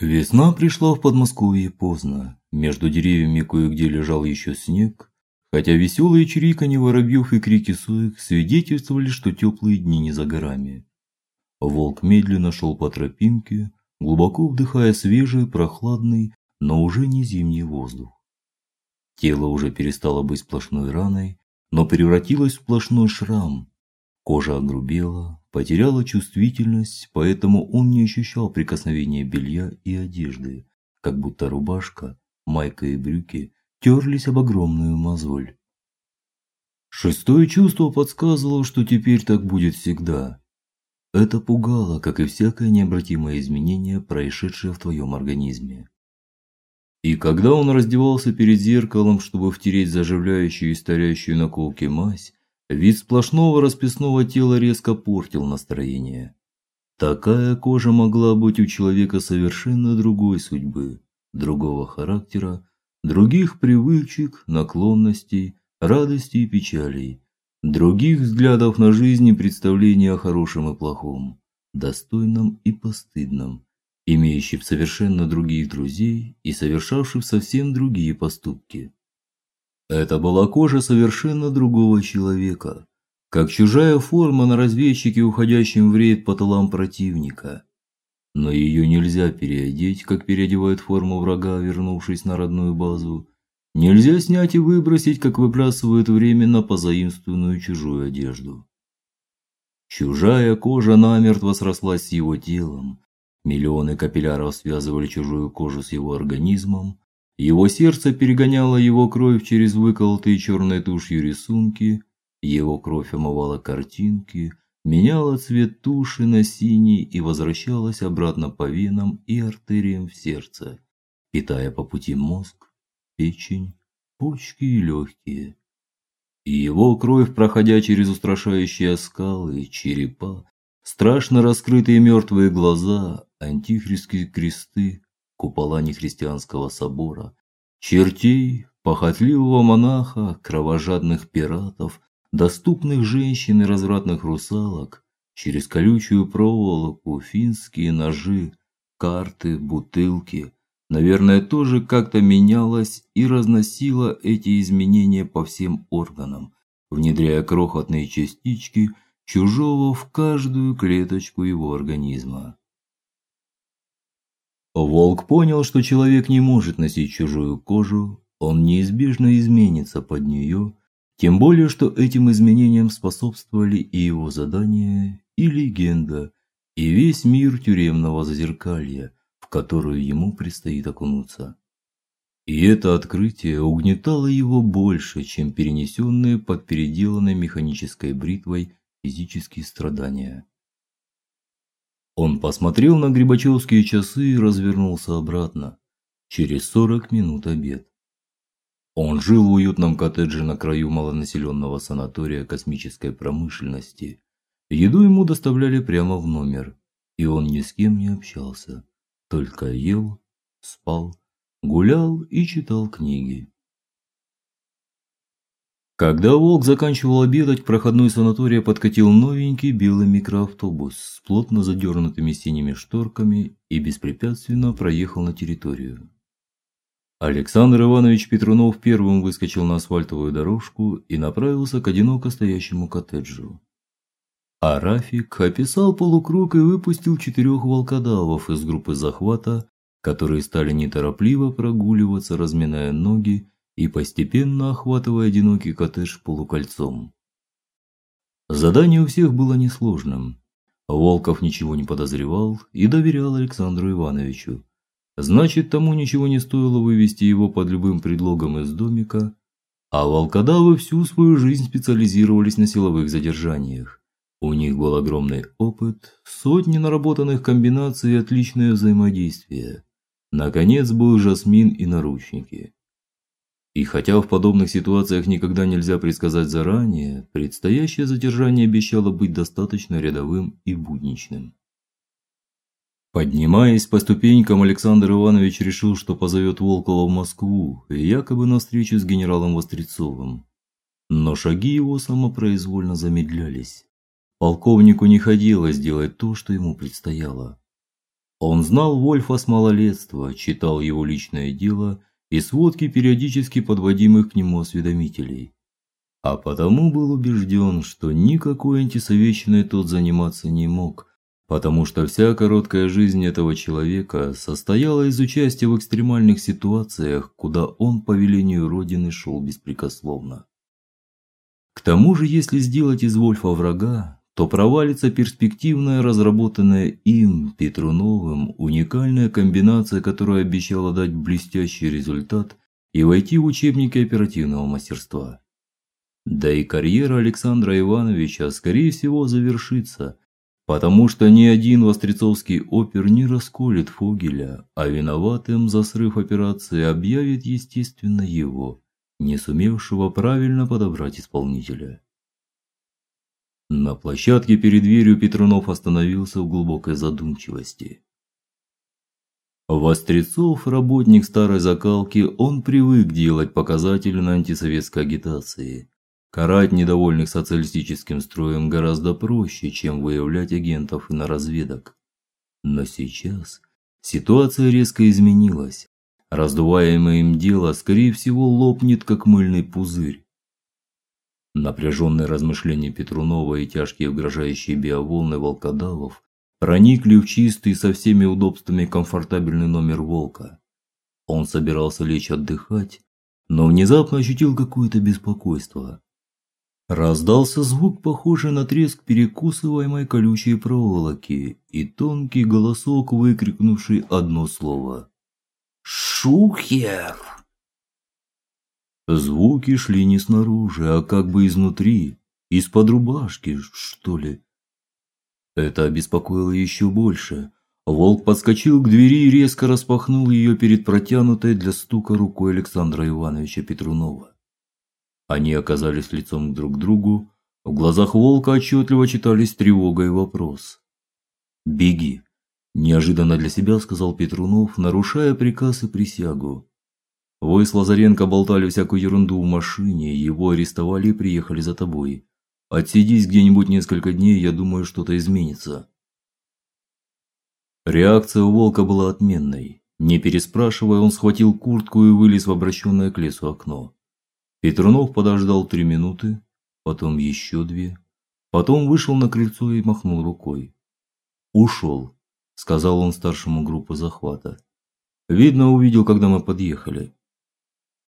Весна пришла в Подмосковье поздно. Между деревьями кое-где лежал еще снег, хотя веселые чириканье воробьев и крики соек свидетельствовали, что теплые дни не за горами. Волк медленно шел по тропинке, глубоко вдыхая свежий, прохладный, но уже не зимний воздух. Тело уже перестало быть сплошной раной, но превратилось в сплошной шрам. Кожа огрубела, потеряла чувствительность, поэтому он не ощущал прикосновения белья и одежды, как будто рубашка, майка и брюки терлись об огромную мозоль. Шестое чувство подсказывало, что теперь так будет всегда. Это пугало, как и всякое необратимое изменение, происшедшее в твоем организме. И когда он раздевался перед зеркалом, чтобы втереть заживляющую и старящую наколки мазь, Вид сплошного расписного тела резко портил настроение. Такая кожа могла быть у человека совершенно другой судьбы, другого характера, других привычек, наклонностей, радостей и печалей, других взглядов на жизнь и представлений о хорошем и плохом, достойном и постыдном, имеющих совершенно других друзей и совершавших совсем другие поступки. Это была кожа совершенно другого человека, как чужая форма на разведчике, уходящем в рейд по тылам противника. Но ее нельзя переодеть, как переодевают форму врага, вернувшись на родную базу. Нельзя снять и выбросить, как выбрасывают временно позаимствованную чужую одежду. Чужая кожа намертво срослась с его телом. Миллионы капилляров связывали чужую кожу с его организмом, его сердце перегоняло его кровь через выколотые черной тушью рисунки, его кровь омывала картинки, меняла цвет туши на синий и возвращалась обратно по венам и артериям в сердце, питая по пути мозг, печень, почки и легкие. И его кровь, проходя через устрашающие скалы, черепа, страшно раскрытые мертвые глаза, антихристские кресты, купола нехристианского собора, чертей, похотливого монаха, кровожадных пиратов, доступных женщин и развратных русалок, через колючую проволоку, финские ножи, карты, бутылки, наверное, тоже как-то менялось и разносило эти изменения по всем органам, внедряя крохотные частички чужого в каждую клеточку его организма. Волк понял, что человек не может носить чужую кожу, он неизбежно изменится под нее, тем более что этим изменениям способствовали и его задания, и легенда, и весь мир тюремного зазеркалья, в которую ему предстоит окунуться. И это открытие угнетало его больше, чем перенесенные под переделанной механической бритвой физические страдания. Он посмотрел на Грибачевские часы и развернулся обратно. Через сорок минут обед. Он жил в уютном коттедже на краю малонаселенного санатория космической промышленности. Еду ему доставляли прямо в номер, и он ни с кем не общался, только ел, спал, гулял и читал книги. Когда Волк заканчивал обедать, к проходной санатория подкатил новенький белый микроавтобус с плотно задернутыми синими шторками и беспрепятственно проехал на территорию. Александр Иванович Петрунов первым выскочил на асфальтовую дорожку и направился к одиноко стоящему коттеджу. А Рафик описал полукруг и выпустил четырех волкодавов из группы захвата, которые стали неторопливо прогуливаться, разминая ноги и постепенно охватывая одинокий коттедж полукольцом. Задание у всех было несложным. Волков ничего не подозревал и доверял Александру Ивановичу. Значит, тому ничего не стоило вывести его под любым предлогом из домика, а волкодавы всю свою жизнь специализировались на силовых задержаниях. У них был огромный опыт, сотни наработанных комбинаций и отличное взаимодействие. Наконец был Жасмин и наручники. И хотя в подобных ситуациях никогда нельзя предсказать заранее, предстоящее задержание обещало быть достаточно рядовым и будничным. Поднимаясь по ступенькам, Александр Иванович решил, что позовет Волкова в Москву, якобы на встречу с генералом Вострецовым. Но шаги его самопроизвольно замедлялись. Полковнику не хотелось делать то, что ему предстояло. Он знал Вольфа с малолетства, читал его личное дело и сводки периодически подводимых к нему осведомителей. А потому был убежден, что никакой антисоветчиной тот заниматься не мог, потому что вся короткая жизнь этого человека состояла из участия в экстремальных ситуациях, куда он по велению родины шел беспрекословно. К тому же, если сделать из Вольфа врага, то провалится перспективная разработанная им Петруновым уникальная комбинация, которая обещала дать блестящий результат и войти в учебники оперативного мастерства. Да и карьера Александра Ивановича скорее всего завершится, потому что ни один вострецовский опер не расколет Фогеля, а виноватым за срыв операции объявит естественно его, не сумевшего правильно подобрать исполнителя. На площадке перед дверью Петрунов остановился в глубокой задумчивости. Вострецов, работник старой закалки, он привык делать показатели на антисоветской агитации. Карать недовольных социалистическим строем гораздо проще, чем выявлять агентов и на разведок. Но сейчас ситуация резко изменилась. Раздуваемое им дело, скорее всего, лопнет как мыльный пузырь. Напряженные размышления Петрунова и тяжкие угрожающие биоволны волкодавов проникли в чистый со всеми удобствами комфортабельный номер Волка. Он собирался лечь отдыхать, но внезапно ощутил какое-то беспокойство. Раздался звук, похожий на треск перекусываемой колючей проволоки, и тонкий голосок, выкрикнувший одно слово: "Шухер!" Звуки шли не снаружи, а как бы изнутри, из-под рубашки, что ли. Это обеспокоило еще больше. Волк подскочил к двери и резко распахнул ее перед протянутой для стука рукой Александра Ивановича Петрунова. Они оказались лицом друг к другу. В глазах волка отчетливо читались тревога и вопрос. "Беги", неожиданно для себя сказал Петрунов, нарушая приказ и присягу. Вы с Лазаренко болтали всякую ерунду в машине, его арестовали и приехали за тобой. Отсидись где-нибудь несколько дней, я думаю, что-то изменится. Реакция у волка была отменной. Не переспрашивая, он схватил куртку и вылез в обращенное к лесу окно. Петрунов подождал три минуты, потом еще две, потом вышел на крыльцо и махнул рукой. «Ушел», – сказал он старшему группы захвата. Видно, увидел, когда мы подъехали.